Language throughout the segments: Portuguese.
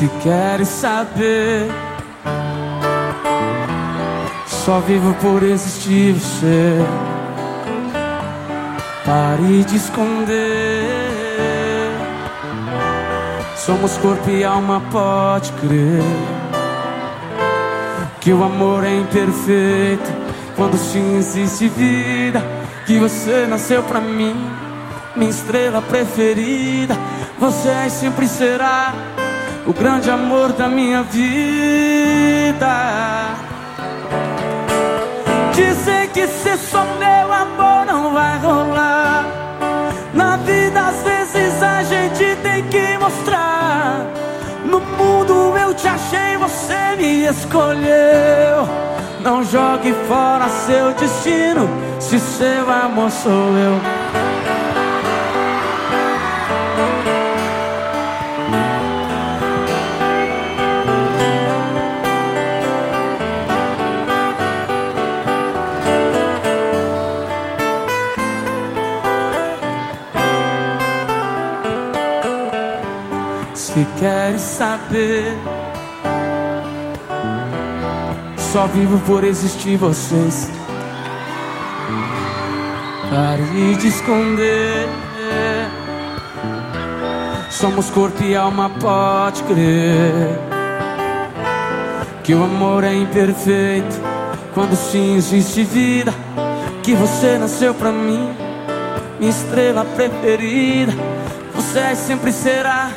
Se queres saber, só vivo por existir você. Pare de esconder. Somos corpo e alma, pode crer. Que o amor é imperfeito quando sim existe vida. Que você nasceu pra mim, minha estrela preferida. Você é e sempre será o grande amor da minha vida. Só meu amor não vai rolar. Na vida, às vezes, a gente tem que mostrar. No mundo eu te achei, você me escolheu. Não jogue fora seu destino, se seu amor sou eu. Se queres saber, só vivo por existir vocês. Pare de esconder. Somos corpo e alma, pode crer. Que o amor é imperfeito quando sim existe vida. Que você nasceu pra mim, minha estrela preferida. Você sempre será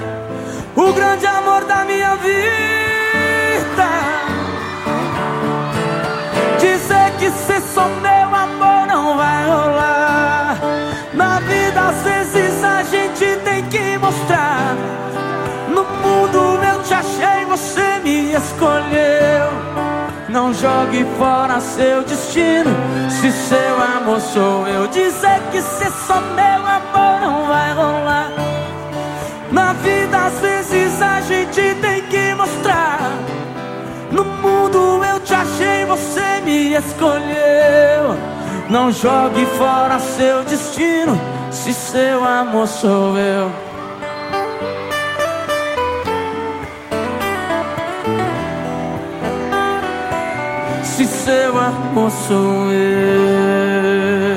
o grande amor da minha vida. Dizer que ser só meu amor não vai rolar. Na vida, às vezes, a gente tem que mostrar. No mundo eu te achei, você me escolheu. Não jogue fora seu destino, se seu amor sou eu. Dizer que ser só meu Não jogue fora seu destino, se seu amor sou eu. Se seu amor sou eu.